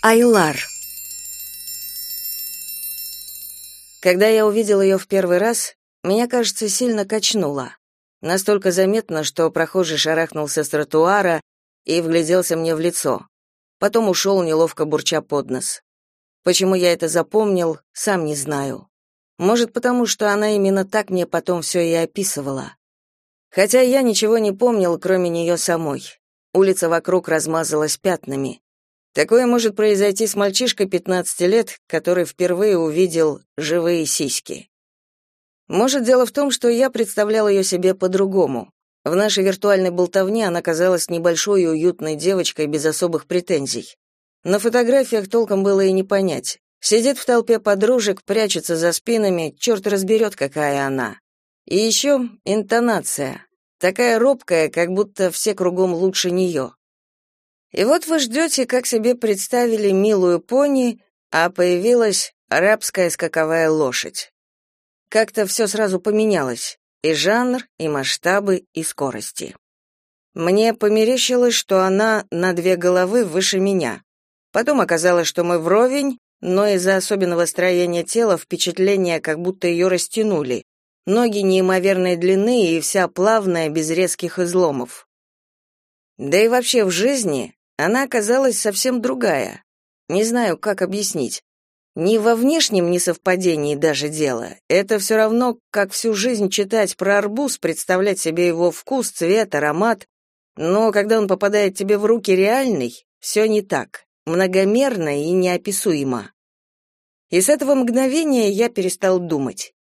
Айлар. Когда я увидел ее в первый раз, меня, кажется, сильно качнуло. Настолько заметно, что прохожий шарахнулся с тротуара и вгляделся мне в лицо. Потом ушел, неловко бурча под нос. Почему я это запомнил, сам не знаю. Может, потому что она именно так мне потом все и описывала. Хотя я ничего не помнил, кроме нее самой. Улица вокруг размазалась пятнами. Такое может произойти с мальчишкой 15 лет, который впервые увидел живые сиськи. Может, дело в том, что я представлял ее себе по-другому. В нашей виртуальной болтовне она казалась небольшой и уютной девочкой без особых претензий. На фотографиях толком было и не понять. Сидит в толпе подружек, прячется за спинами, черт разберет, какая она. И еще интонация. Такая робкая, как будто все кругом лучше нее. И вот вы ждете, как себе представили милую пони, а появилась арабская скаковая лошадь. Как-то все сразу поменялось, и жанр, и масштабы, и скорости. Мне померещилось, что она на две головы выше меня. Потом оказалось, что мы вровень, но из-за особенного строения тела впечатление, как будто ее растянули. Ноги неимоверной длины и вся плавная, без резких изломов. Да и вообще в жизни она оказалась совсем другая. Не знаю, как объяснить. Не во внешнем несовпадении даже дело. Это все равно, как всю жизнь читать про арбуз, представлять себе его вкус, цвет, аромат. Но когда он попадает тебе в руки реальный, все не так, многомерно и неописуемо. И с этого мгновения я перестал думать.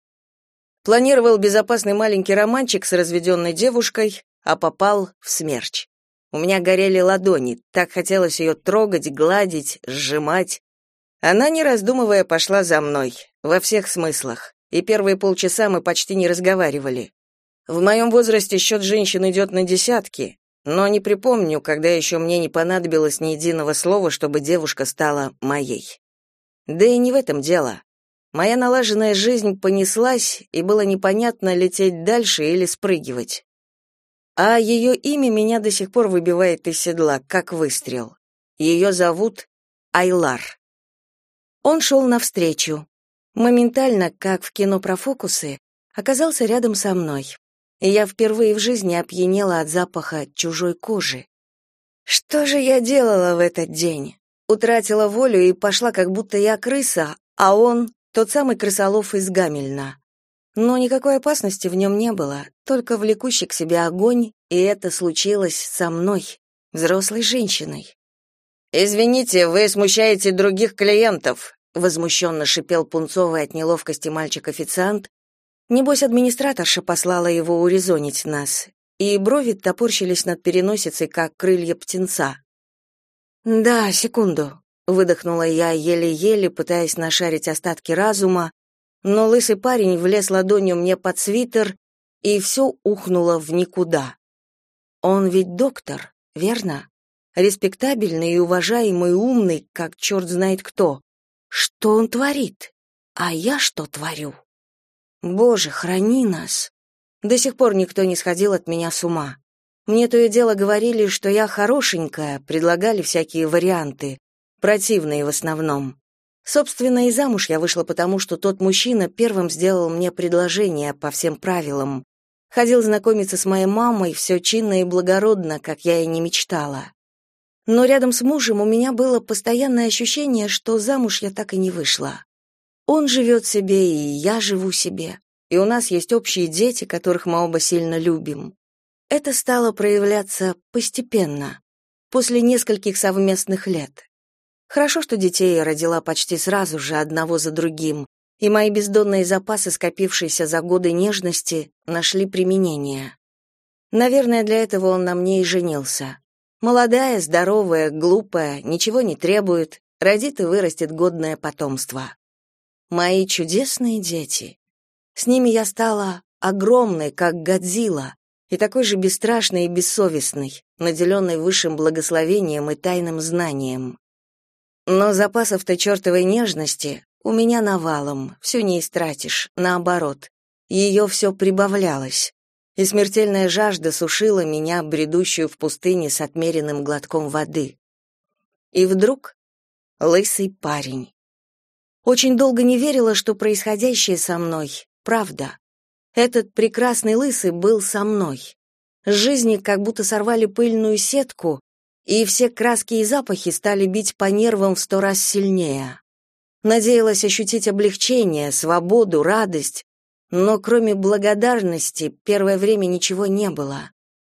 Планировал безопасный маленький романчик с разведенной девушкой, а попал в смерч. У меня горели ладони, так хотелось ее трогать, гладить, сжимать. Она, не раздумывая, пошла за мной, во всех смыслах, и первые полчаса мы почти не разговаривали. В моем возрасте счет женщин идет на десятки, но не припомню, когда еще мне не понадобилось ни единого слова, чтобы девушка стала моей. Да и не в этом дело. Моя налаженная жизнь понеслась, и было непонятно, лететь дальше или спрыгивать. А ее имя меня до сих пор выбивает из седла, как выстрел. Ее зовут Айлар. Он шел навстречу. Моментально, как в кино про фокусы, оказался рядом со мной. И я впервые в жизни опьянела от запаха чужой кожи. Что же я делала в этот день? Утратила волю и пошла, как будто я крыса, а он — тот самый крысолов из Гамельна. Но никакой опасности в нем не было, только влекущий к себе огонь, и это случилось со мной, взрослой женщиной. «Извините, вы смущаете других клиентов», — возмущенно шипел пунцовый от неловкости мальчик-официант. Небось, администраторша послала его урезонить нас, и брови топорщились над переносицей, как крылья птенца. «Да, секунду», — выдохнула я еле-еле, пытаясь нашарить остатки разума, но лысый парень влез ладонью мне под свитер, и все ухнуло в никуда. Он ведь доктор, верно? Респектабельный и уважаемый, умный, как черт знает кто. Что он творит? А я что творю? Боже, храни нас. До сих пор никто не сходил от меня с ума. Мне то и дело говорили, что я хорошенькая, предлагали всякие варианты, противные в основном. Собственно, и замуж я вышла потому, что тот мужчина первым сделал мне предложение по всем правилам. Ходил знакомиться с моей мамой, все чинно и благородно, как я и не мечтала. Но рядом с мужем у меня было постоянное ощущение, что замуж я так и не вышла. Он живет себе, и я живу себе, и у нас есть общие дети, которых мы оба сильно любим. Это стало проявляться постепенно, после нескольких совместных лет. Хорошо, что детей я родила почти сразу же, одного за другим, и мои бездонные запасы, скопившиеся за годы нежности, нашли применение. Наверное, для этого он на мне и женился. Молодая, здоровая, глупая, ничего не требует, родит и вырастет годное потомство. Мои чудесные дети. С ними я стала огромной, как Годзилла, и такой же бесстрашной и бессовестной, наделенной высшим благословением и тайным знанием. Но запасов-то чертовой нежности у меня навалом, все не истратишь, наоборот. Ее все прибавлялось. И смертельная жажда сушила меня, бредущую в пустыне с отмеренным глотком воды. И вдруг Лысый парень. Очень долго не верила, что происходящее со мной — правда. Этот прекрасный лысый был со мной. С жизни как будто сорвали пыльную сетку, и все краски и запахи стали бить по нервам в сто раз сильнее. Надеялась ощутить облегчение, свободу, радость, но кроме благодарности первое время ничего не было.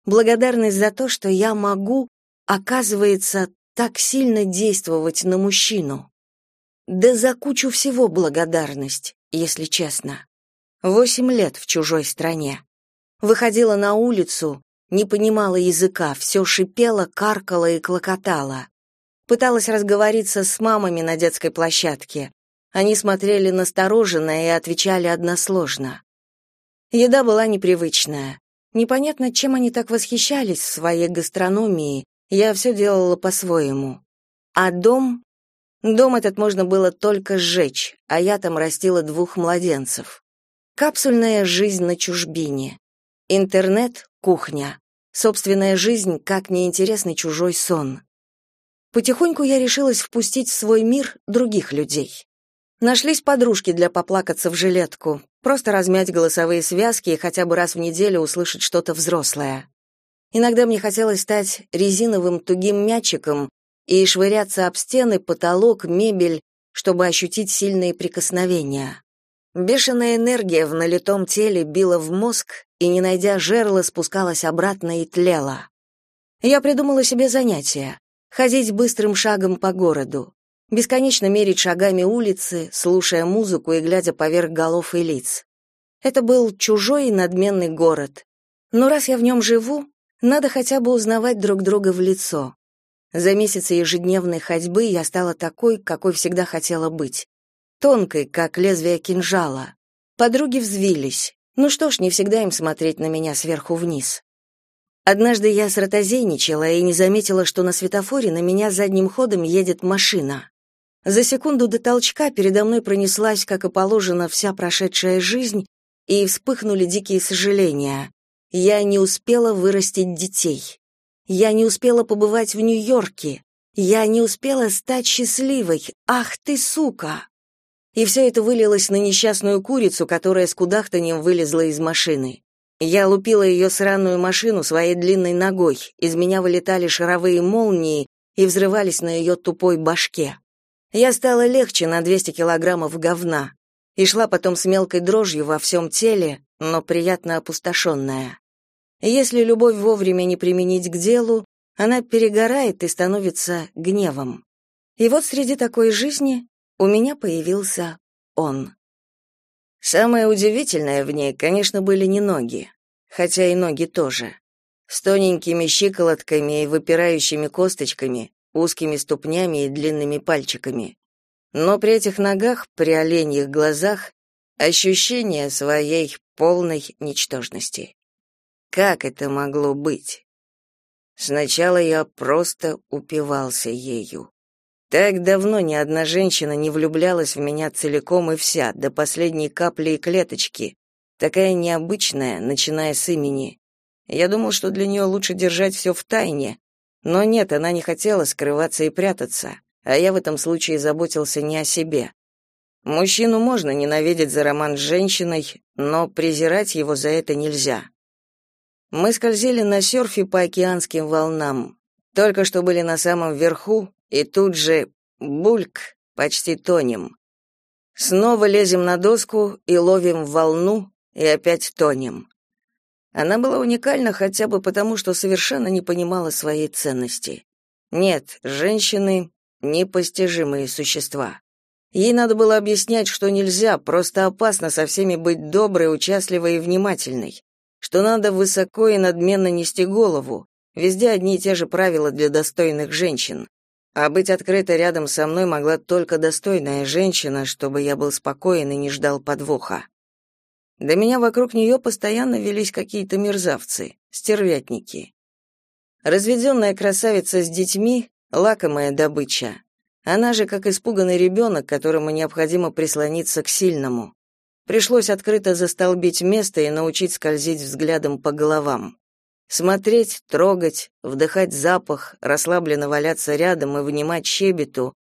Благодарность за то, что я могу, оказывается, так сильно действовать на мужчину. Да за кучу всего благодарность, если честно. Восемь лет в чужой стране. Выходила на улицу, не понимала языка, все шипела, каркала и клокотала. Пыталась разговориться с мамами на детской площадке. Они смотрели настороженно и отвечали односложно. Еда была непривычная. Непонятно, чем они так восхищались в своей гастрономии. Я все делала по-своему. А дом? Дом этот можно было только сжечь, а я там растила двух младенцев. Капсульная жизнь на чужбине. Интернет, кухня. Собственная жизнь, как неинтересный чужой сон. Потихоньку я решилась впустить в свой мир других людей. Нашлись подружки для поплакаться в жилетку, просто размять голосовые связки и хотя бы раз в неделю услышать что-то взрослое. Иногда мне хотелось стать резиновым тугим мячиком и швыряться об стены, потолок, мебель, чтобы ощутить сильные прикосновения. Бешеная энергия в налитом теле била в мозг и, не найдя жерла, спускалась обратно и тлела. Я придумала себе занятие ходить быстрым шагом по городу, бесконечно мерить шагами улицы, слушая музыку и глядя поверх голов и лиц. Это был чужой и надменный город. Но раз я в нем живу, надо хотя бы узнавать друг друга в лицо. За месяцы ежедневной ходьбы я стала такой, какой всегда хотела быть. Тонкой, как лезвие кинжала. Подруги взвились. Ну что ж, не всегда им смотреть на меня сверху вниз. Однажды я сротозейничала и не заметила, что на светофоре на меня задним ходом едет машина. За секунду до толчка передо мной пронеслась, как и положено, вся прошедшая жизнь, и вспыхнули дикие сожаления. Я не успела вырастить детей. Я не успела побывать в Нью-Йорке. Я не успела стать счастливой. Ах ты, сука! И все это вылилось на несчастную курицу, которая с кудахтаньем вылезла из машины. Я лупила ее сраную машину своей длинной ногой, из меня вылетали шаровые молнии и взрывались на ее тупой башке. Я стала легче на 200 килограммов говна и шла потом с мелкой дрожью во всем теле, но приятно опустошенная. Если любовь вовремя не применить к делу, она перегорает и становится гневом. И вот среди такой жизни у меня появился он. Самое удивительное в ней, конечно, были не ноги, хотя и ноги тоже. С тоненькими щиколотками и выпирающими косточками, узкими ступнями и длинными пальчиками. Но при этих ногах, при оленьих глазах, ощущение своей полной ничтожности. Как это могло быть? Сначала я просто упивался ею. Так давно ни одна женщина не влюблялась в меня целиком и вся, до последней капли и клеточки. Такая необычная, начиная с имени. Я думал, что для нее лучше держать все в тайне. Но нет, она не хотела скрываться и прятаться, а я в этом случае заботился не о себе. Мужчину можно ненавидеть за роман с женщиной, но презирать его за это нельзя. Мы скользили на серфе по океанским волнам. Только что были на самом верху, и тут же бульк, почти тонем. Снова лезем на доску и ловим волну, и опять тонем. Она была уникальна хотя бы потому, что совершенно не понимала своей ценности. Нет, женщины — непостижимые существа. Ей надо было объяснять, что нельзя, просто опасно со всеми быть доброй, участливой и внимательной, что надо высоко и надменно нести голову, везде одни и те же правила для достойных женщин. А быть открытой рядом со мной могла только достойная женщина, чтобы я был спокоен и не ждал подвоха. До меня вокруг нее постоянно велись какие-то мерзавцы, стервятники. Разведенная красавица с детьми — лакомая добыча. Она же как испуганный ребенок, которому необходимо прислониться к сильному. Пришлось открыто застолбить место и научить скользить взглядом по головам. Смотреть, трогать, вдыхать запах, расслабленно валяться рядом и внимать щебету,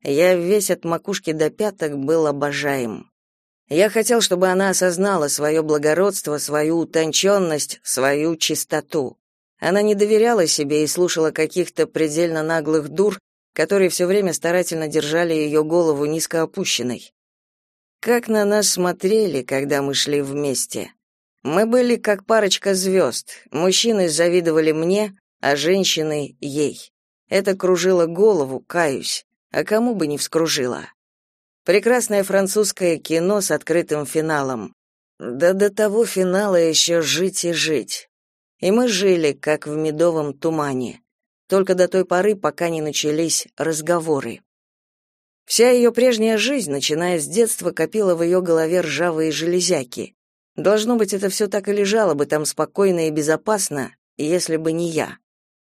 Я весь от макушки до пяток был обожаем. Я хотел, чтобы она осознала свое благородство, свою утонченность, свою чистоту. Она не доверяла себе и слушала каких-то предельно наглых дур, которые все время старательно держали ее голову низко опущенной. Как на нас смотрели, когда мы шли вместе. Мы были как парочка звезд. Мужчины завидовали мне, а женщины — ей. Это кружило голову, каюсь. А кому бы не вскружило. Прекрасное французское кино с открытым финалом. Да до того финала еще жить и жить. И мы жили, как в медовом тумане. Только до той поры, пока не начались разговоры. Вся ее прежняя жизнь, начиная с детства, копила в ее голове ржавые железяки. Должно быть, это все так и лежало бы там спокойно и безопасно, если бы не я.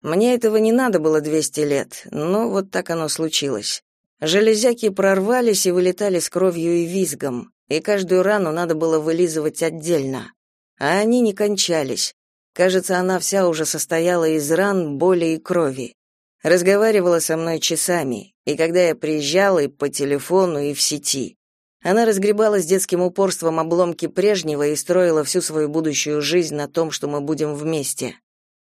Мне этого не надо было 200 лет, но вот так оно случилось. Железяки прорвались и вылетали с кровью и визгом, и каждую рану надо было вылизывать отдельно. А они не кончались. Кажется, она вся уже состояла из ран, боли и крови. Разговаривала со мной часами, и когда я приезжала и по телефону, и в сети. Она разгребала с детским упорством обломки прежнего и строила всю свою будущую жизнь на том, что мы будем вместе.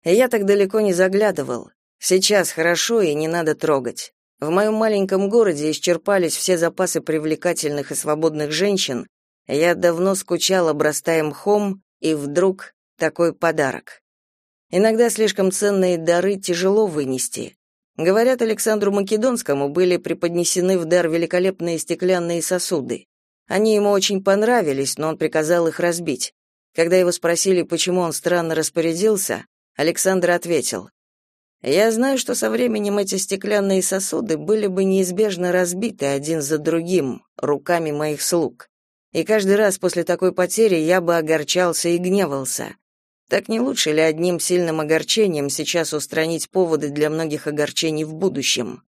И я так далеко не заглядывал. Сейчас хорошо и не надо трогать. В моем маленьком городе исчерпались все запасы привлекательных и свободных женщин. Я давно скучал, обрастая мхом, и вдруг такой подарок. Иногда слишком ценные дары тяжело вынести. Говорят, Александру Македонскому были преподнесены в дар великолепные стеклянные сосуды. Они ему очень понравились, но он приказал их разбить. Когда его спросили, почему он странно распорядился, Александр ответил: я знаю, что со временем эти стеклянные сосуды были бы неизбежно разбиты один за другим руками моих слуг. И каждый раз после такой потери я бы огорчался и гневался. Так не лучше ли одним сильным огорчением сейчас устранить поводы для многих огорчений в будущем?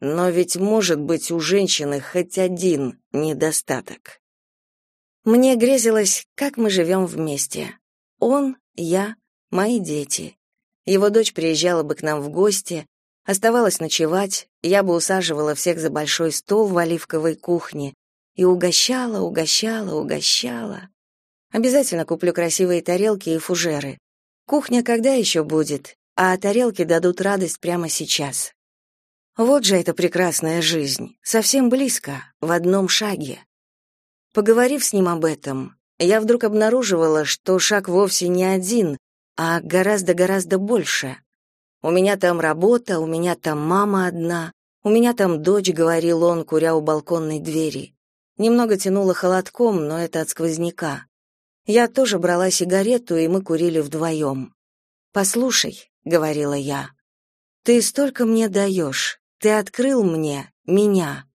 Но ведь может быть у женщины хоть один недостаток. Мне грезилось, как мы живем вместе. Он, я, мои дети. Его дочь приезжала бы к нам в гости, оставалась ночевать, я бы усаживала всех за большой стол в оливковой кухне и угощала, угощала, угощала. Обязательно куплю красивые тарелки и фужеры. Кухня когда еще будет, а тарелки дадут радость прямо сейчас. Вот же эта прекрасная жизнь, совсем близко, в одном шаге. Поговорив с ним об этом, я вдруг обнаруживала, что шаг вовсе не один, а гораздо-гораздо больше. У меня там работа, у меня там мама одна, у меня там дочь, говорил он, куря у балконной двери. Немного тянуло холодком, но это от сквозняка. Я тоже брала сигарету, и мы курили вдвоем. «Послушай», — говорила я, — «ты столько мне даешь, ты открыл мне, меня».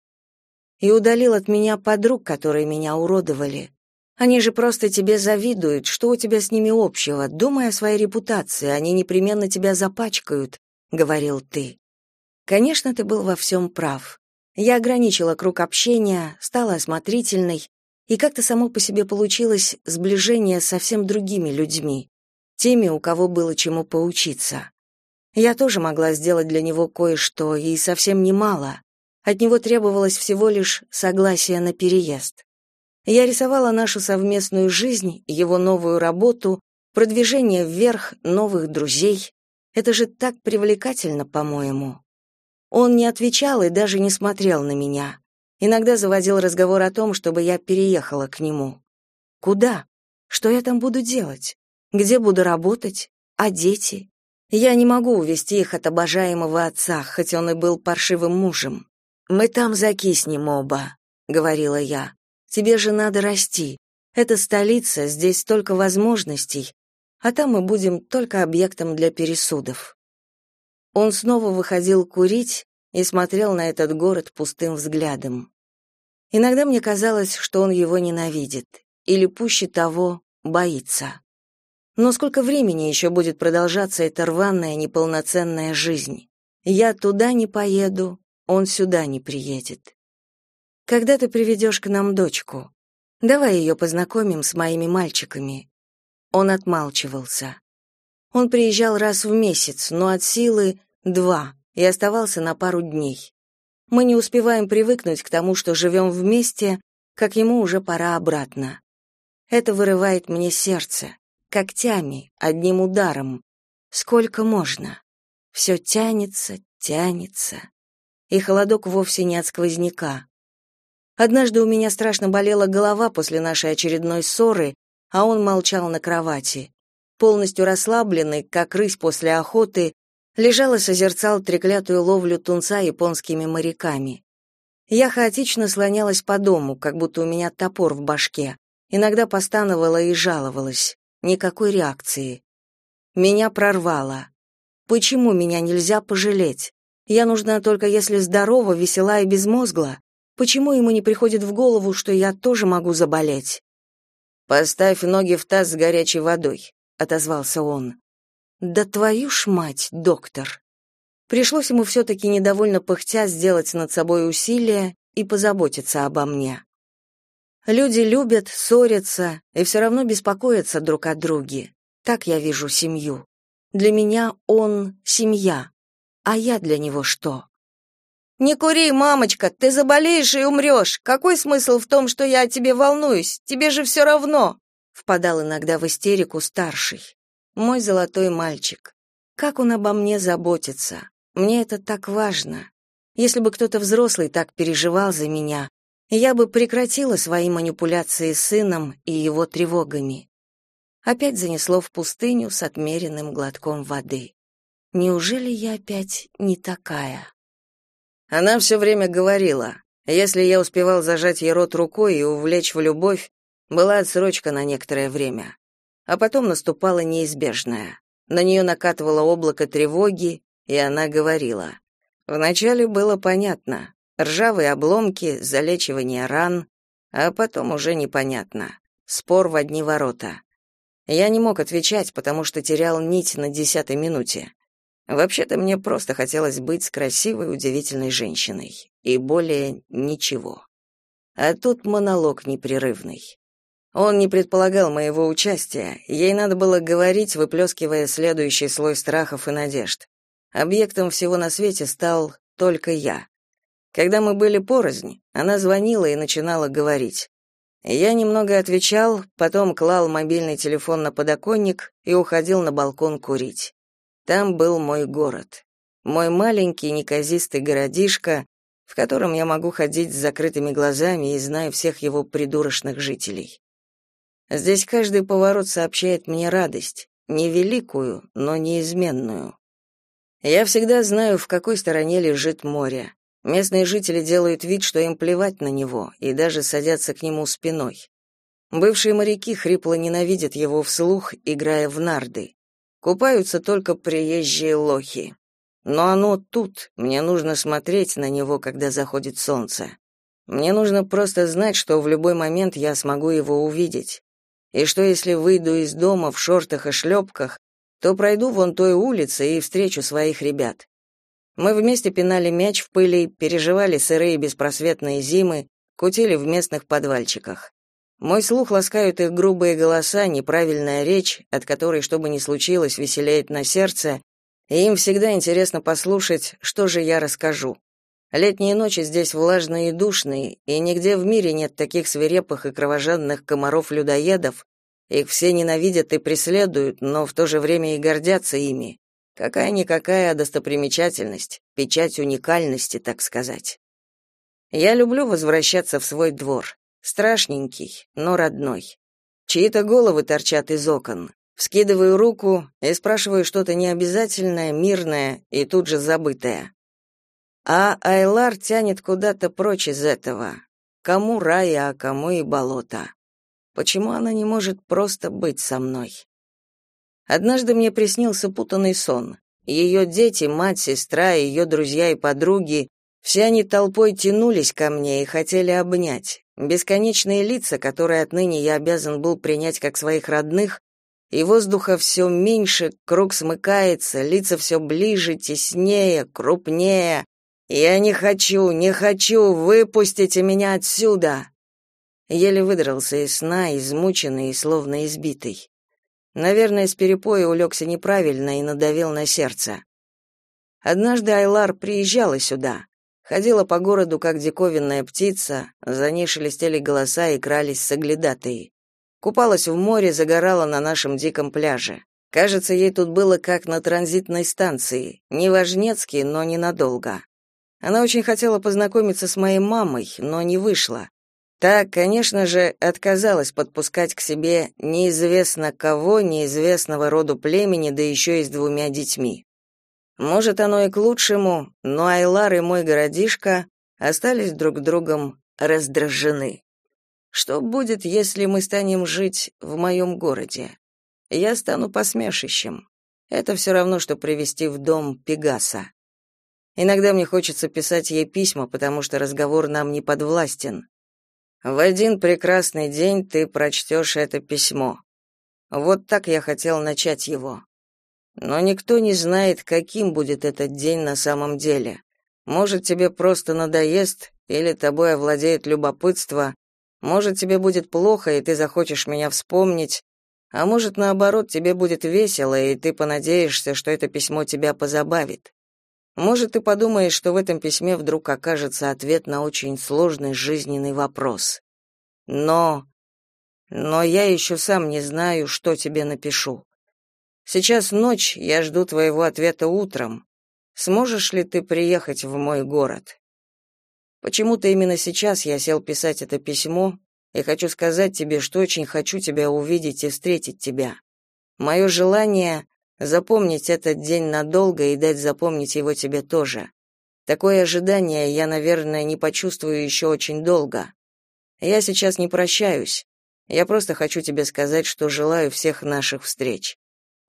И удалил от меня подруг, которые меня уродовали. Они же просто тебе завидуют, что у тебя с ними общего? Думай о своей репутации, они непременно тебя запачкают, говорил ты. Конечно, ты был во всем прав. Я ограничила круг общения, стала осмотрительной, и как-то само по себе получилось сближение с совсем другими людьми, теми, у кого было чему поучиться. Я тоже могла сделать для него кое-что, и совсем немало. От него требовалось всего лишь согласие на переезд. Я рисовала нашу совместную жизнь, его новую работу, продвижение вверх, новых друзей. Это же так привлекательно, по-моему. Он не отвечал и даже не смотрел на меня. Иногда заводил разговор о том, чтобы я переехала к нему. Куда? Что я там буду делать? Где буду работать? А дети? Я не могу увести их от обожаемого отца, хоть он и был паршивым мужем. Мы там закиснем оба, говорила я. Тебе же надо расти. Это столица, здесь столько возможностей, а там мы будем только объектом для пересудов. Он снова выходил курить и смотрел на этот город пустым взглядом. Иногда мне казалось, что он его ненавидит, или пуще того, боится. Но сколько времени еще будет продолжаться эта рваная, неполноценная жизнь? Я туда не поеду, он сюда не приедет. Когда ты приведешь к нам дочку? Давай ее познакомим с моими мальчиками. Он отмалчивался. Он приезжал раз в месяц, но от силы два и оставался на пару дней. Мы не успеваем привыкнуть к тому, что живем вместе, как ему уже пора обратно. Это вырывает мне сердце, когтями, одним ударом. Сколько можно? Все тянется, тянется. И холодок вовсе не от сквозняка. Однажды у меня страшно болела голова после нашей очередной ссоры, а он молчал на кровати. Полностью расслабленный, как рысь после охоты, лежал и созерцал треклятую ловлю тунца японскими моряками. Я хаотично слонялась по дому, как будто у меня топор в башке. Иногда постановала и жаловалась. Никакой реакции. Меня прорвало. Почему меня нельзя пожалеть? Я нужна только если здорова, весела и безмозгла. Почему ему не приходит в голову, что я тоже могу заболеть? Поставь ноги в таз с горячей водой, отозвался он. Да твою ж мать, доктор. Пришлось ему все-таки недовольно пыхтя сделать над собой усилие и позаботиться обо мне. Люди любят, ссорятся и все равно беспокоятся друг о друге. Так я вижу семью. Для меня он — семья, а я для него что? «Не кури, мамочка, ты заболеешь и умрешь. Какой смысл в том, что я о тебе волнуюсь? Тебе же все равно!» Впадал иногда в истерику старший. Мой золотой мальчик. Как он обо мне заботится. Мне это так важно. Если бы кто-то взрослый так переживал за меня, я бы прекратила свои манипуляции с сыном и его тревогами. Опять занесло в пустыню с отмеренным глотком воды. Неужели я опять не такая? Она все время говорила. Если я успевал зажать ей рот рукой и увлечь в любовь, была отсрочка на некоторое время. А потом наступала неизбежная. На нее накатывало облако тревоги, и она говорила. Вначале было понятно. Ржавые обломки, залечивание ран, а потом уже непонятно. Спор в одни ворота. Я не мог отвечать, потому что терял нить на десятой минуте. Вообще-то мне просто хотелось быть с красивой, удивительной женщиной. И более ничего. А тут монолог непрерывный. Он не предполагал моего участия, ей надо было говорить, выплескивая следующий слой страхов и надежд. Объектом всего на свете стал только я. Когда мы были порознь, она звонила и начинала говорить. Я немного отвечал, потом клал мобильный телефон на подоконник и уходил на балкон курить. Там был мой город. Мой маленький неказистый городишко, в котором я могу ходить с закрытыми глазами и знаю всех его придурочных жителей. Здесь каждый поворот сообщает мне радость, не великую, но неизменную. Я всегда знаю, в какой стороне лежит море, Местные жители делают вид, что им плевать на него, и даже садятся к нему спиной. Бывшие моряки хрипло ненавидят его вслух, играя в нарды. Купаются только приезжие лохи. Но оно тут, мне нужно смотреть на него, когда заходит солнце. Мне нужно просто знать, что в любой момент я смогу его увидеть. И что если выйду из дома в шортах и шлепках, то пройду вон той улицей и встречу своих ребят. Мы вместе пинали мяч в пыли, переживали сырые беспросветные зимы, кутили в местных подвальчиках. Мой слух ласкают их грубые голоса, неправильная речь, от которой, что бы ни случилось, веселеет на сердце, и им всегда интересно послушать, что же я расскажу. Летние ночи здесь влажные и душные, и нигде в мире нет таких свирепых и кровожадных комаров-людоедов. Их все ненавидят и преследуют, но в то же время и гордятся ими. Какая-никакая достопримечательность, печать уникальности, так сказать. Я люблю возвращаться в свой двор. Страшненький, но родной. Чьи-то головы торчат из окон. Вскидываю руку и спрашиваю что-то необязательное, мирное и тут же забытое. А Айлар тянет куда-то прочь из этого. Кому рай, а кому и болото. Почему она не может просто быть со мной? Однажды мне приснился путанный сон. Ее дети, мать, сестра, ее друзья и подруги, все они толпой тянулись ко мне и хотели обнять. Бесконечные лица, которые отныне я обязан был принять как своих родных, и воздуха все меньше, круг смыкается, лица все ближе, теснее, крупнее. Я не хочу, не хочу, выпустите меня отсюда. Еле выдрался из сна, измученный и словно избитый. Наверное, с перепоя улегся неправильно и надавил на сердце. Однажды Айлар приезжала сюда. Ходила по городу, как диковинная птица, за ней шелестели голоса и крались соглядатые. Купалась в море, загорала на нашем диком пляже. Кажется, ей тут было как на транзитной станции, не важнецкий, но ненадолго. Она очень хотела познакомиться с моей мамой, но не вышла. Так, конечно же, отказалась подпускать к себе неизвестно кого, неизвестного роду племени, да еще и с двумя детьми. Может, оно и к лучшему, но Айлар и мой городишко остались друг другом раздражены. Что будет, если мы станем жить в моем городе? Я стану посмешищем. Это все равно, что привести в дом Пегаса. Иногда мне хочется писать ей письма, потому что разговор нам не подвластен. В один прекрасный день ты прочтешь это письмо. Вот так я хотел начать его. Но никто не знает, каким будет этот день на самом деле. Может, тебе просто надоест, или тобой овладеет любопытство, может, тебе будет плохо, и ты захочешь меня вспомнить, а может, наоборот, тебе будет весело, и ты понадеешься, что это письмо тебя позабавит. Может, ты подумаешь, что в этом письме вдруг окажется ответ на очень сложный жизненный вопрос. Но... Но я еще сам не знаю, что тебе напишу. Сейчас ночь, я жду твоего ответа утром. Сможешь ли ты приехать в мой город? Почему-то именно сейчас я сел писать это письмо и хочу сказать тебе, что очень хочу тебя увидеть и встретить тебя. Мое желание запомнить этот день надолго и дать запомнить его тебе тоже. Такое ожидание я, наверное, не почувствую еще очень долго. Я сейчас не прощаюсь. Я просто хочу тебе сказать, что желаю всех наших встреч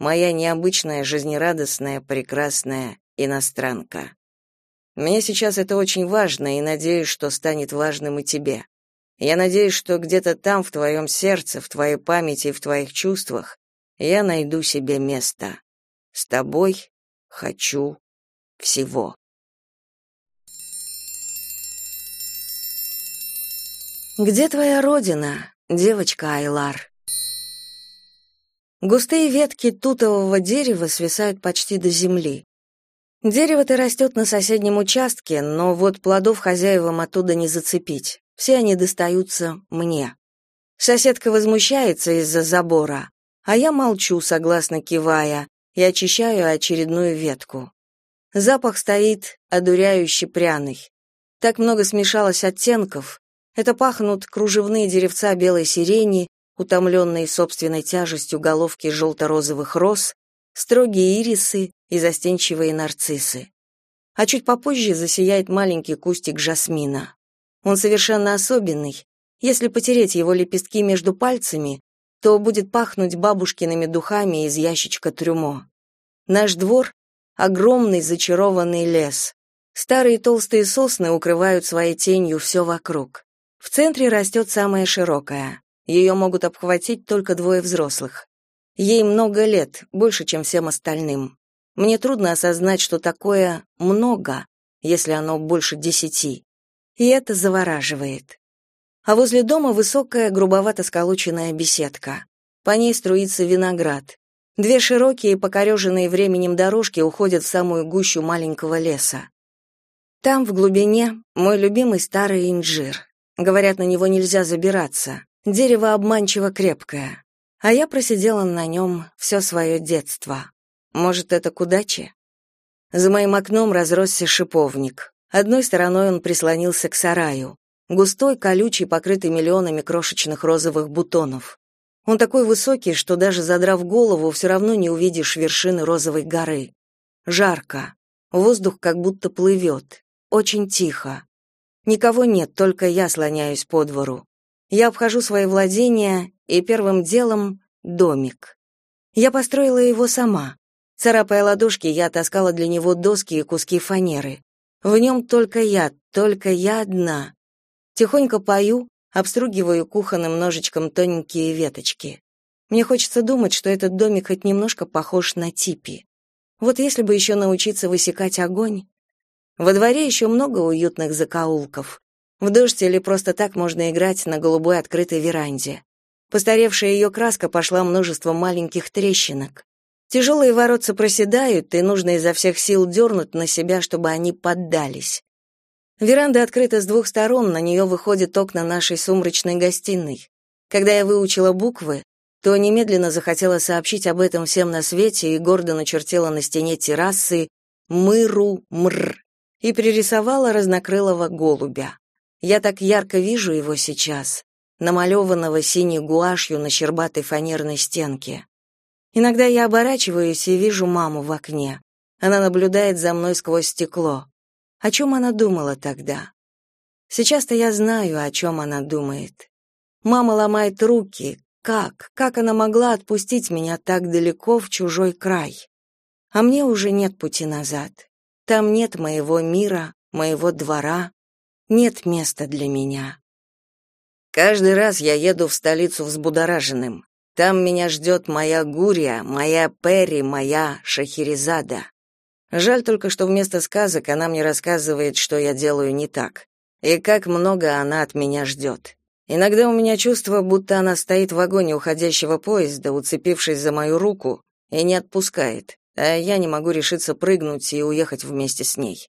моя необычная, жизнерадостная, прекрасная иностранка. Мне сейчас это очень важно, и надеюсь, что станет важным и тебе. Я надеюсь, что где-то там, в твоем сердце, в твоей памяти и в твоих чувствах, я найду себе место. С тобой хочу всего. Где твоя родина, девочка Айлар? Густые ветки тутового дерева свисают почти до земли. Дерево-то растет на соседнем участке, но вот плодов хозяевам оттуда не зацепить. Все они достаются мне. Соседка возмущается из-за забора, а я молчу, согласно кивая, и очищаю очередную ветку. Запах стоит одуряюще пряный. Так много смешалось оттенков. Это пахнут кружевные деревца белой сирени, утомленные собственной тяжестью головки желто-розовых роз, строгие ирисы и застенчивые нарциссы. А чуть попозже засияет маленький кустик жасмина. Он совершенно особенный. Если потереть его лепестки между пальцами, то будет пахнуть бабушкиными духами из ящичка трюмо. Наш двор — огромный зачарованный лес. Старые толстые сосны укрывают своей тенью все вокруг. В центре растет самая широкая. Ее могут обхватить только двое взрослых. Ей много лет, больше, чем всем остальным. Мне трудно осознать, что такое много, если оно больше десяти. И это завораживает. А возле дома высокая, грубовато сколоченная беседка. По ней струится виноград. Две широкие, покореженные временем дорожки уходят в самую гущу маленького леса. Там, в глубине, мой любимый старый инжир. Говорят, на него нельзя забираться. Дерево обманчиво крепкое, а я просидела на нем все свое детство. Может, это к удаче? За моим окном разросся шиповник. Одной стороной он прислонился к сараю. Густой, колючий, покрытый миллионами крошечных розовых бутонов. Он такой высокий, что даже задрав голову, все равно не увидишь вершины розовой горы. Жарко. Воздух как будто плывет. Очень тихо. Никого нет, только я слоняюсь по двору. Я обхожу свои владения, и первым делом — домик. Я построила его сама. Царапая ладошки, я таскала для него доски и куски фанеры. В нем только я, только я одна. Тихонько пою, обстругиваю кухонным ножичком тоненькие веточки. Мне хочется думать, что этот домик хоть немножко похож на типи. Вот если бы еще научиться высекать огонь. Во дворе еще много уютных закоулков. В дождь или просто так можно играть на голубой открытой веранде. Постаревшая ее краска пошла множеством маленьких трещинок. Тяжелые воротца проседают, и нужно изо всех сил дернуть на себя, чтобы они поддались. Веранда открыта с двух сторон, на нее выходят окна нашей сумрачной гостиной. Когда я выучила буквы, то немедленно захотела сообщить об этом всем на свете и гордо начертила на стене террасы «Мыру мр» и пририсовала разнокрылого голубя. Я так ярко вижу его сейчас, намалеванного синей гуашью на щербатой фанерной стенке. Иногда я оборачиваюсь и вижу маму в окне. Она наблюдает за мной сквозь стекло. О чем она думала тогда? Сейчас-то я знаю, о чем она думает. Мама ломает руки. Как? Как она могла отпустить меня так далеко в чужой край? А мне уже нет пути назад. Там нет моего мира, моего двора, нет места для меня. Каждый раз я еду в столицу взбудораженным. Там меня ждет моя Гурия, моя Перри, моя Шахерезада. Жаль только, что вместо сказок она мне рассказывает, что я делаю не так, и как много она от меня ждет. Иногда у меня чувство, будто она стоит в вагоне уходящего поезда, уцепившись за мою руку, и не отпускает, а я не могу решиться прыгнуть и уехать вместе с ней.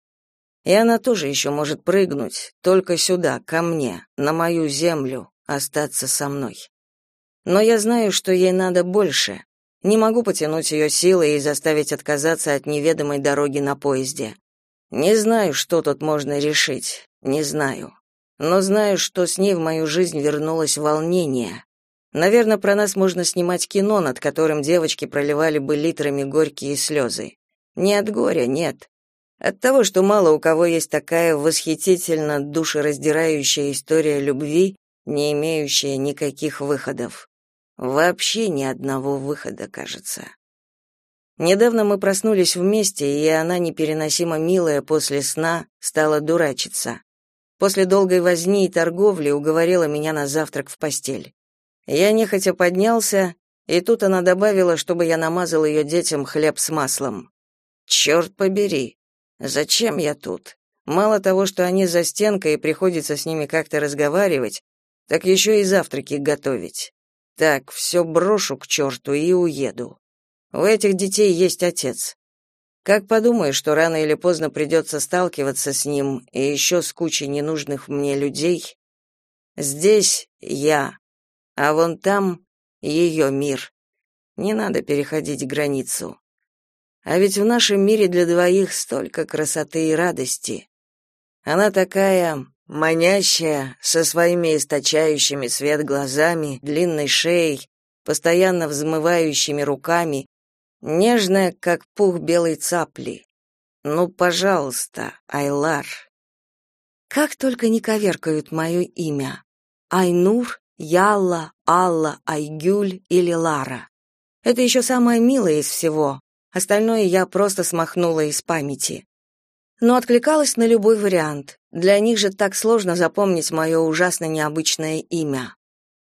И она тоже еще может прыгнуть, только сюда, ко мне, на мою землю, остаться со мной. Но я знаю, что ей надо больше. Не могу потянуть ее силой и заставить отказаться от неведомой дороги на поезде. Не знаю, что тут можно решить, не знаю. Но знаю, что с ней в мою жизнь вернулось волнение. Наверное, про нас можно снимать кино, над которым девочки проливали бы литрами горькие слезы. Не от горя, нет. От того, что мало у кого есть такая восхитительно душераздирающая история любви, не имеющая никаких выходов. Вообще ни одного выхода, кажется. Недавно мы проснулись вместе, и она, непереносимо милая после сна, стала дурачиться. После долгой возни и торговли уговорила меня на завтрак в постель. Я нехотя поднялся, и тут она добавила, чтобы я намазал ее детям хлеб с маслом. «Черт побери, Зачем я тут? Мало того, что они за стенкой и приходится с ними как-то разговаривать, так еще и завтраки готовить. Так, все брошу к черту и уеду. У этих детей есть отец. Как подумаю, что рано или поздно придется сталкиваться с ним и еще с кучей ненужных мне людей. Здесь я, а вон там ее мир. Не надо переходить границу. А ведь в нашем мире для двоих столько красоты и радости. Она такая манящая, со своими источающими свет глазами, длинной шеей, постоянно взмывающими руками, нежная, как пух белой цапли. Ну, пожалуйста, Айлар. Как только не коверкают мое имя. Айнур, Ялла, Алла, Айгюль или Лара. Это еще самое милое из всего, Остальное я просто смахнула из памяти. Но откликалась на любой вариант. Для них же так сложно запомнить мое ужасно необычное имя.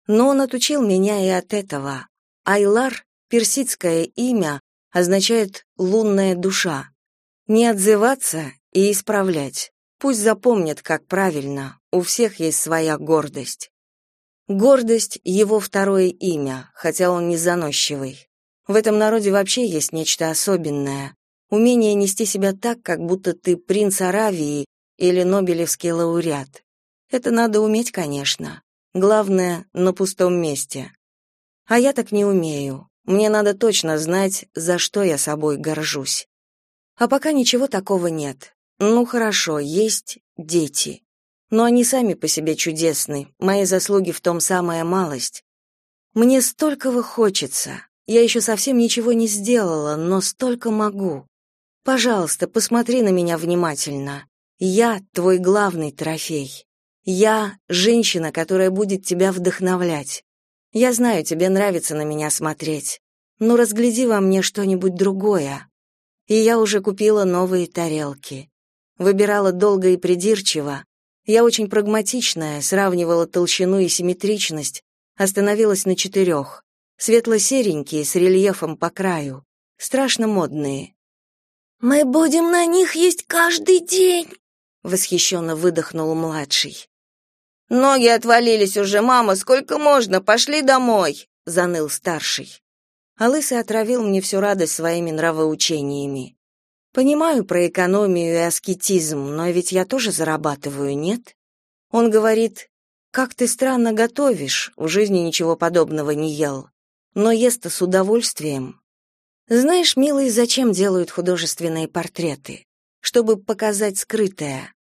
Но он отучил меня и от этого. Айлар, персидское имя, означает «лунная душа». Не отзываться и исправлять. Пусть запомнят, как правильно, у всех есть своя гордость. Гордость — его второе имя, хотя он не заносчивый. В этом народе вообще есть нечто особенное. Умение нести себя так, как будто ты принц Аравии или Нобелевский лауреат. Это надо уметь, конечно. Главное, на пустом месте. А я так не умею. Мне надо точно знать, за что я собой горжусь. А пока ничего такого нет. Ну хорошо, есть дети. Но они сами по себе чудесны. Мои заслуги в том самая малость. Мне столького хочется. Я еще совсем ничего не сделала, но столько могу. Пожалуйста, посмотри на меня внимательно. Я твой главный трофей. Я женщина, которая будет тебя вдохновлять. Я знаю, тебе нравится на меня смотреть. Но разгляди во мне что-нибудь другое. И я уже купила новые тарелки. Выбирала долго и придирчиво. Я очень прагматичная, сравнивала толщину и симметричность, остановилась на четырех светло-серенькие с рельефом по краю, страшно модные. Мы будем на них есть каждый день, восхищенно выдохнул младший. Ноги отвалились уже, мама, сколько можно? Пошли домой, заныл старший. А лысый отравил мне всю радость своими нравоучениями. Понимаю про экономию и аскетизм, но ведь я тоже зарабатываю, нет? Он говорит, как ты странно готовишь, в жизни ничего подобного не ел. Но ест с удовольствием. Знаешь, милый, зачем делают художественные портреты? Чтобы показать скрытое.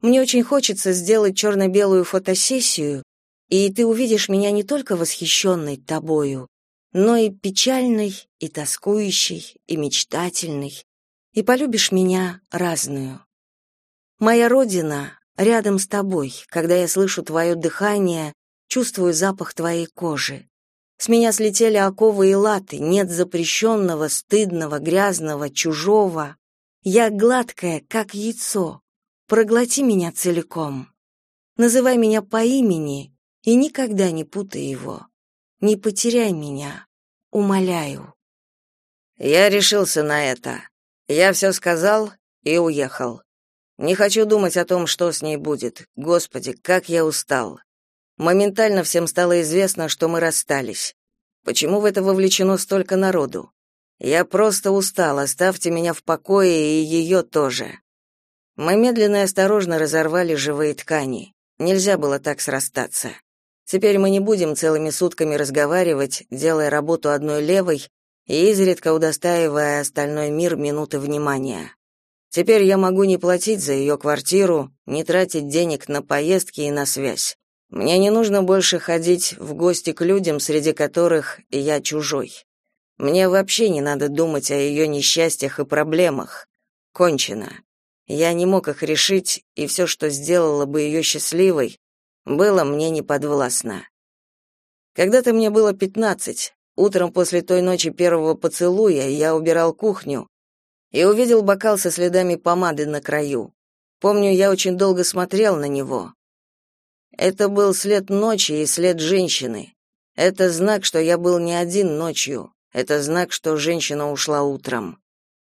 Мне очень хочется сделать черно-белую фотосессию, и ты увидишь меня не только восхищенной тобою, но и печальной, и тоскующей, и мечтательной, и полюбишь меня разную. Моя родина рядом с тобой, когда я слышу твое дыхание, чувствую запах твоей кожи. С меня слетели оковы и латы, нет запрещенного, стыдного, грязного, чужого. Я гладкая, как яйцо. Проглоти меня целиком. Называй меня по имени и никогда не путай его. Не потеряй меня, умоляю. Я решился на это. Я все сказал и уехал. Не хочу думать о том, что с ней будет. Господи, как я устал. Моментально всем стало известно, что мы расстались. Почему в это вовлечено столько народу? Я просто устал, оставьте меня в покое и ее тоже. Мы медленно и осторожно разорвали живые ткани. Нельзя было так срастаться. Теперь мы не будем целыми сутками разговаривать, делая работу одной левой и изредка удостаивая остальной мир минуты внимания. Теперь я могу не платить за ее квартиру, не тратить денег на поездки и на связь. Мне не нужно больше ходить в гости к людям, среди которых я чужой. Мне вообще не надо думать о ее несчастьях и проблемах. Кончено. Я не мог их решить, и все, что сделало бы ее счастливой, было мне неподвластно. Когда-то мне было пятнадцать. Утром после той ночи первого поцелуя я убирал кухню, и увидел бокал со следами помады на краю. Помню, я очень долго смотрел на него. Это был след ночи и след женщины. Это знак, что я был не один ночью. Это знак, что женщина ушла утром.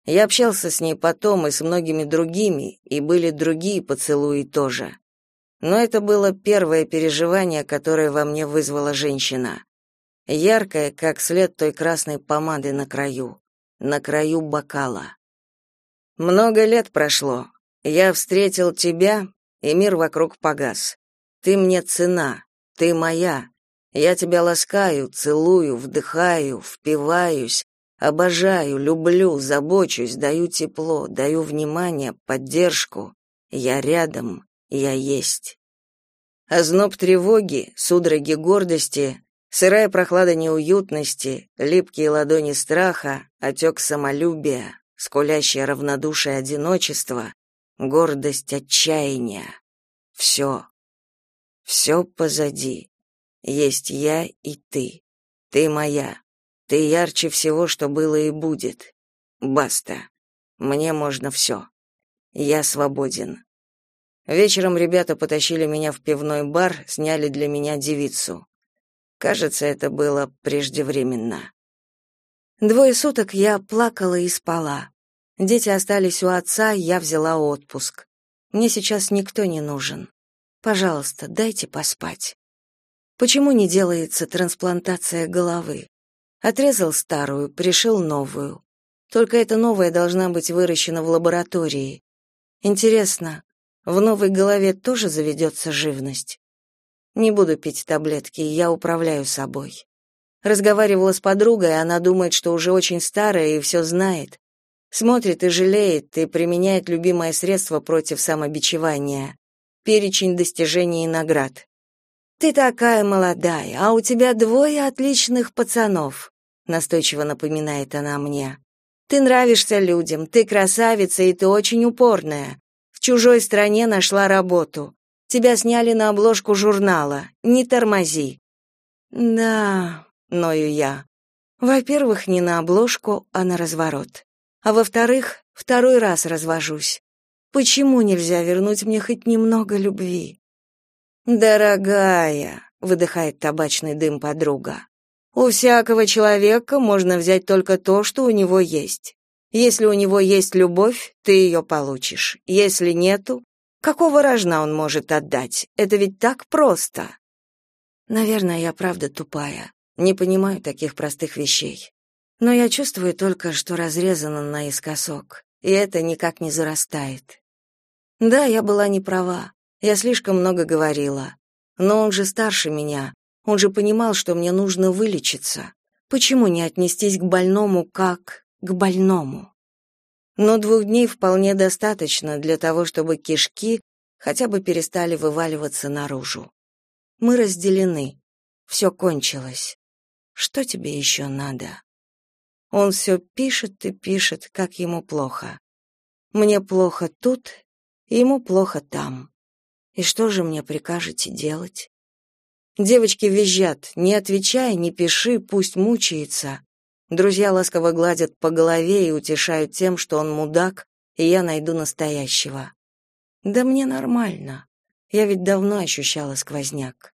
Я общался с ней потом и с многими другими, и были другие поцелуи тоже. Но это было первое переживание, которое во мне вызвала женщина. Яркое, как след той красной помады на краю, на краю бокала. Много лет прошло. Я встретил тебя, и мир вокруг погас. Ты мне цена, ты моя. Я тебя ласкаю, целую, вдыхаю, впиваюсь, обожаю, люблю, забочусь, даю тепло, даю внимание, поддержку. Я рядом, я есть. Озноб тревоги, судороги гордости, сырая прохлада неуютности, липкие ладони страха, отек самолюбия, скулящее равнодушие одиночества, гордость отчаяния. Все. Все позади. Есть я и ты. Ты моя. Ты ярче всего, что было и будет. Баста. Мне можно все. Я свободен. Вечером ребята потащили меня в пивной бар, сняли для меня девицу. Кажется, это было преждевременно. Двое суток я плакала и спала. Дети остались у отца, я взяла отпуск. Мне сейчас никто не нужен. Пожалуйста, дайте поспать. Почему не делается трансплантация головы? Отрезал старую, пришил новую. Только эта новая должна быть выращена в лаборатории. Интересно, в новой голове тоже заведется живность? Не буду пить таблетки, я управляю собой. Разговаривала с подругой, она думает, что уже очень старая и все знает. Смотрит и жалеет, и применяет любимое средство против самобичевания. Перечень достижений и наград. «Ты такая молодая, а у тебя двое отличных пацанов», настойчиво напоминает она мне. «Ты нравишься людям, ты красавица, и ты очень упорная. В чужой стране нашла работу. Тебя сняли на обложку журнала. Не тормози». «Да», — ною я. «Во-первых, не на обложку, а на разворот. А во-вторых, второй раз развожусь. Почему нельзя вернуть мне хоть немного любви?» «Дорогая», — выдыхает табачный дым подруга, «у всякого человека можно взять только то, что у него есть. Если у него есть любовь, ты ее получишь. Если нету, какого рожна он может отдать? Это ведь так просто». Наверное, я правда тупая. Не понимаю таких простых вещей. Но я чувствую только, что разрезана наискосок, и это никак не зарастает. Да, я была не права. Я слишком много говорила. Но он же старше меня. Он же понимал, что мне нужно вылечиться. Почему не отнестись к больному как к больному? Но двух дней вполне достаточно для того, чтобы кишки хотя бы перестали вываливаться наружу. Мы разделены. Все кончилось. Что тебе еще надо? Он все пишет и пишет, как ему плохо. Мне плохо тут, ему плохо там. И что же мне прикажете делать? Девочки визжат: "Не отвечай, не пиши, пусть мучается". Друзья ласково гладят по голове и утешают тем, что он мудак, и я найду настоящего. Да мне нормально. Я ведь давно ощущала сквозняк.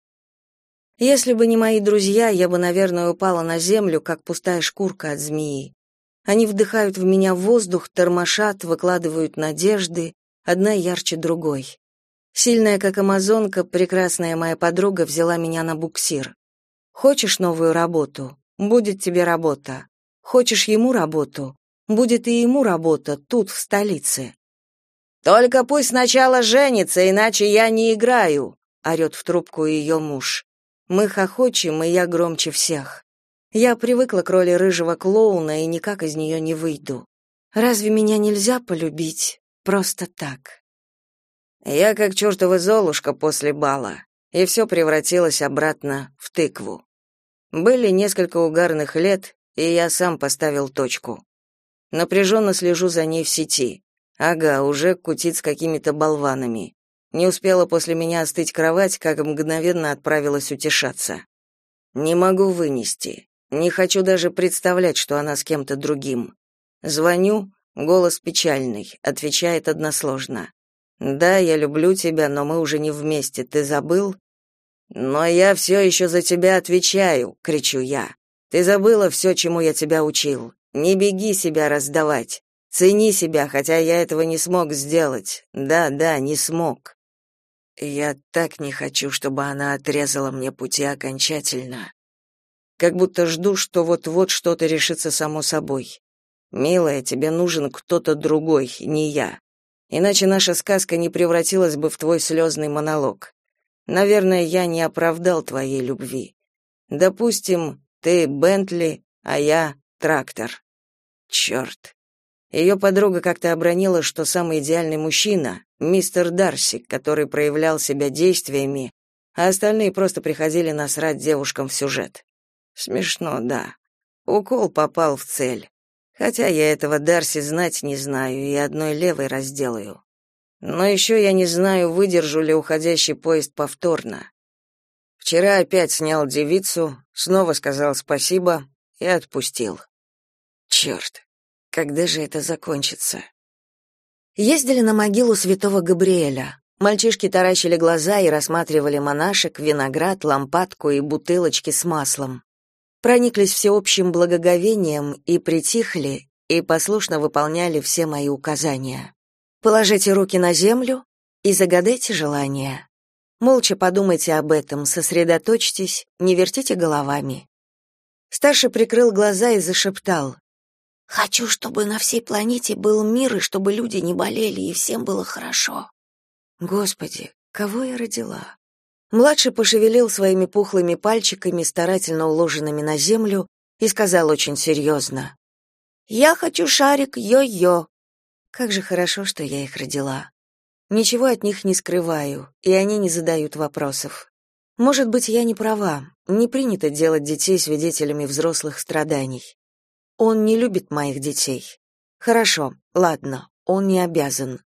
Если бы не мои друзья, я бы, наверное, упала на землю, как пустая шкурка от змеи. Они вдыхают в меня воздух, тормошат, выкладывают надежды, одна ярче другой. Сильная, как амазонка, прекрасная моя подруга взяла меня на буксир. Хочешь новую работу? Будет тебе работа. Хочешь ему работу? Будет и ему работа тут, в столице. Только пусть сначала женится, иначе я не играю, орет в трубку ее муж. Мы хохочем, и я громче всех. Я привыкла к роли рыжего клоуна и никак из нее не выйду. Разве меня нельзя полюбить просто так? Я как чертова золушка после бала, и все превратилось обратно в тыкву. Были несколько угарных лет, и я сам поставил точку. Напряженно слежу за ней в сети. Ага, уже кутит с какими-то болванами. Не успела после меня остыть кровать, как мгновенно отправилась утешаться. Не могу вынести. Не хочу даже представлять, что она с кем-то другим. Звоню, голос печальный, отвечает односложно. Да, я люблю тебя, но мы уже не вместе. Ты забыл? Но я все еще за тебя отвечаю, кричу я. Ты забыла все, чему я тебя учил. Не беги себя раздавать. Цени себя, хотя я этого не смог сделать. Да, да, не смог. Я так не хочу, чтобы она отрезала мне пути окончательно. Как будто жду, что вот-вот что-то решится само собой. Милая, тебе нужен кто-то другой, не я. Иначе наша сказка не превратилась бы в твой слезный монолог. Наверное, я не оправдал твоей любви. Допустим, ты Бентли, а я трактор. Черт. Ее подруга как-то обронила, что самый идеальный мужчина мистер Дарси, который проявлял себя действиями, а остальные просто приходили насрать девушкам в сюжет. Смешно, да. Укол попал в цель. Хотя я этого Дарси знать не знаю и одной левой разделаю. Но еще я не знаю, выдержу ли уходящий поезд повторно. Вчера опять снял девицу, снова сказал спасибо и отпустил. Черт, когда же это закончится? Ездили на могилу святого Габриэля. Мальчишки таращили глаза и рассматривали монашек, виноград, лампадку и бутылочки с маслом. Прониклись всеобщим благоговением и притихли, и послушно выполняли все мои указания. Положите руки на землю и загадайте желание. Молча подумайте об этом, сосредоточьтесь, не вертите головами. Старший прикрыл глаза и зашептал: Хочу, чтобы на всей планете был мир, и чтобы люди не болели, и всем было хорошо. Господи, кого я родила? Младший пошевелил своими пухлыми пальчиками, старательно уложенными на землю, и сказал очень серьезно. «Я хочу шарик йо-йо». Как же хорошо, что я их родила. Ничего от них не скрываю, и они не задают вопросов. Может быть, я не права, не принято делать детей свидетелями взрослых страданий. Он не любит моих детей. Хорошо, ладно, он не обязан.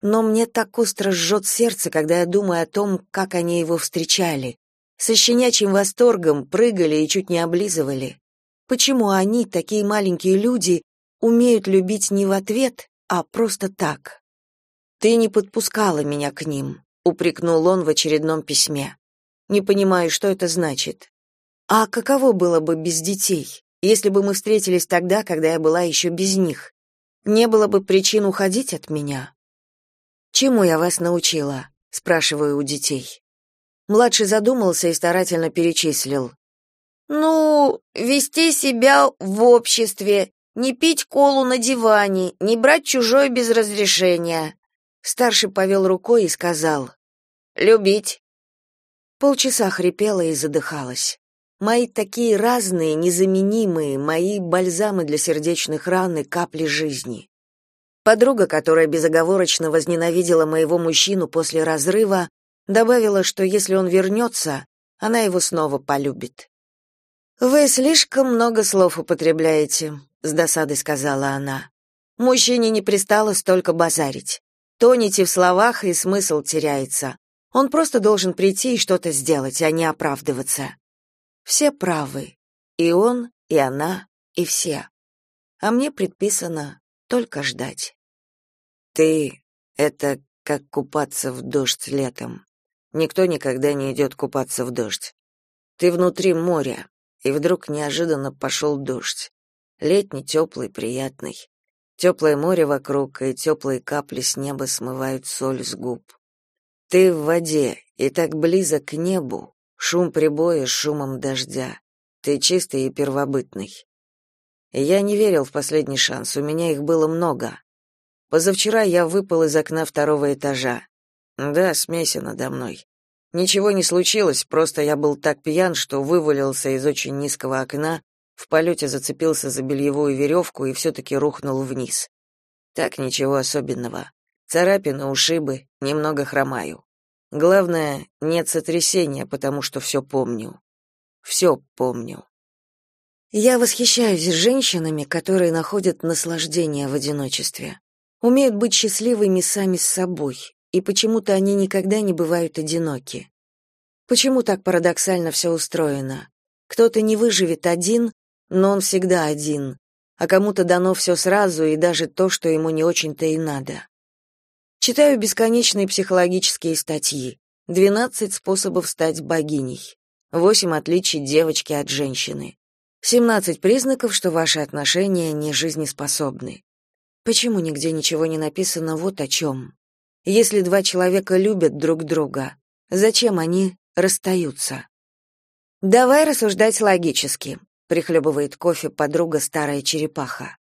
Но мне так остро жжет сердце, когда я думаю о том, как они его встречали. Со щенячьим восторгом прыгали и чуть не облизывали. Почему они, такие маленькие люди, умеют любить не в ответ, а просто так? Ты не подпускала меня к ним, упрекнул он в очередном письме. Не понимаю, что это значит. А каково было бы без детей? Если бы мы встретились тогда, когда я была еще без них, не было бы причин уходить от меня. Чему я вас научила? спрашиваю у детей. Младший задумался и старательно перечислил. Ну, вести себя в обществе, Не пить колу на диване, не брать чужое без разрешения. Старший повел рукой и сказал: "Любить". Полчаса хрипела и задыхалась. Мои такие разные, незаменимые, мои бальзамы для сердечных ран и капли жизни. Подруга, которая безоговорочно возненавидела моего мужчину после разрыва, добавила, что если он вернется, она его снова полюбит. Вы слишком много слов употребляете, с досадой сказала она. Мужчине не пристало столько базарить. Тонете в словах, и смысл теряется. Он просто должен прийти и что-то сделать, а не оправдываться. Все правы. И он, и она, и все. А мне предписано только ждать. Ты — это как купаться в дождь летом. Никто никогда не идет купаться в дождь. Ты внутри моря, и вдруг неожиданно пошел дождь. Летний, теплый, приятный. Теплое море вокруг, и теплые капли с неба смывают соль с губ. Ты в воде, и так близок к небу, шум прибоя с шумом дождя. Ты чистый и первобытный. Я не верил в последний шанс, у меня их было много. Позавчера я выпал из окна второго этажа. Да, смейся надо мной. Ничего не случилось, просто я был так пьян, что вывалился из очень низкого окна, в полете зацепился за бельевую веревку и все-таки рухнул вниз. Так ничего особенного. Царапины, ушибы, немного хромаю. Главное, нет сотрясения, потому что все помню. Все помню. Я восхищаюсь женщинами, которые находят наслаждение в одиночестве. Умеют быть счастливыми сами с собой, и почему-то они никогда не бывают одиноки. Почему так парадоксально все устроено? Кто-то не выживет один, но он всегда один, а кому-то дано все сразу и даже то, что ему не очень-то и надо. Читаю бесконечные психологические статьи. 12 способов стать богиней. 8 отличий девочки от женщины. 17 признаков, что ваши отношения не жизнеспособны. Почему нигде ничего не написано вот о чем? Если два человека любят друг друга, зачем они расстаются? Давай рассуждать логически, прихлебывает кофе подруга старая черепаха.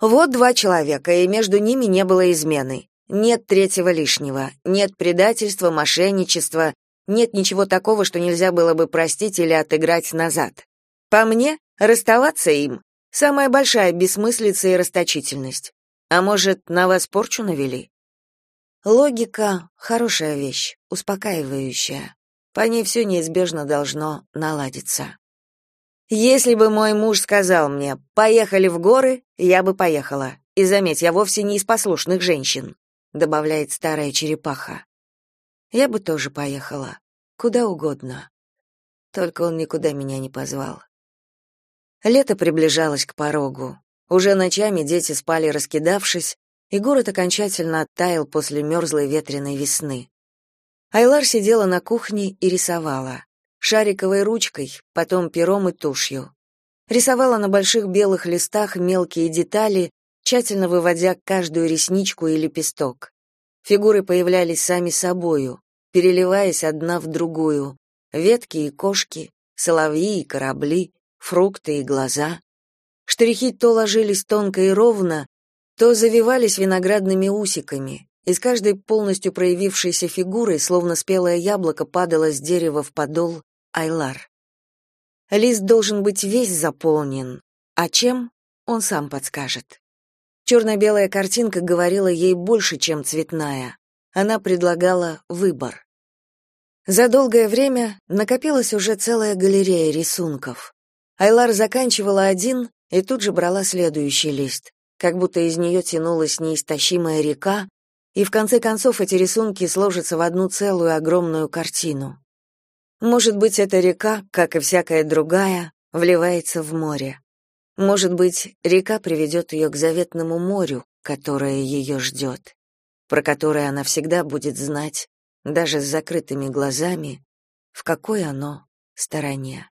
Вот два человека, и между ними не было измены. Нет третьего лишнего, нет предательства, мошенничества, нет ничего такого, что нельзя было бы простить или отыграть назад. По мне, расставаться им самая большая бессмыслица и расточительность. А может, на вас порчу навели? Логика — хорошая вещь, успокаивающая. По ней все неизбежно должно наладиться. Если бы мой муж сказал мне «поехали в горы», я бы поехала. И заметь, я вовсе не из послушных женщин, добавляет старая черепаха. Я бы тоже поехала, куда угодно. Только он никуда меня не позвал. Лето приближалось к порогу. Уже ночами дети спали раскидавшись, и город окончательно оттаял после мерзлой ветреной весны. Айлар сидела на кухне и рисовала. Шариковой ручкой, потом пером и тушью. Рисовала на больших белых листах мелкие детали, тщательно выводя каждую ресничку и лепесток. Фигуры появлялись сами собою, переливаясь одна в другую. Ветки и кошки, соловьи и корабли, фрукты и глаза. Штрихи то ложились тонко и ровно, то завивались виноградными усиками. Из каждой полностью проявившейся фигуры, словно спелое яблоко, падало с дерева в подол Айлар. Лист должен быть весь заполнен, а чем он сам подскажет. Черно-белая картинка говорила ей больше, чем цветная. Она предлагала выбор. За долгое время накопилась уже целая галерея рисунков. Айлар заканчивала один и тут же брала следующий лист как будто из нее тянулась неистощимая река, и в конце концов эти рисунки сложатся в одну целую огромную картину. Может быть, эта река, как и всякая другая, вливается в море. Может быть, река приведет ее к заветному морю, которое ее ждет, про которое она всегда будет знать, даже с закрытыми глазами, в какой оно стороне.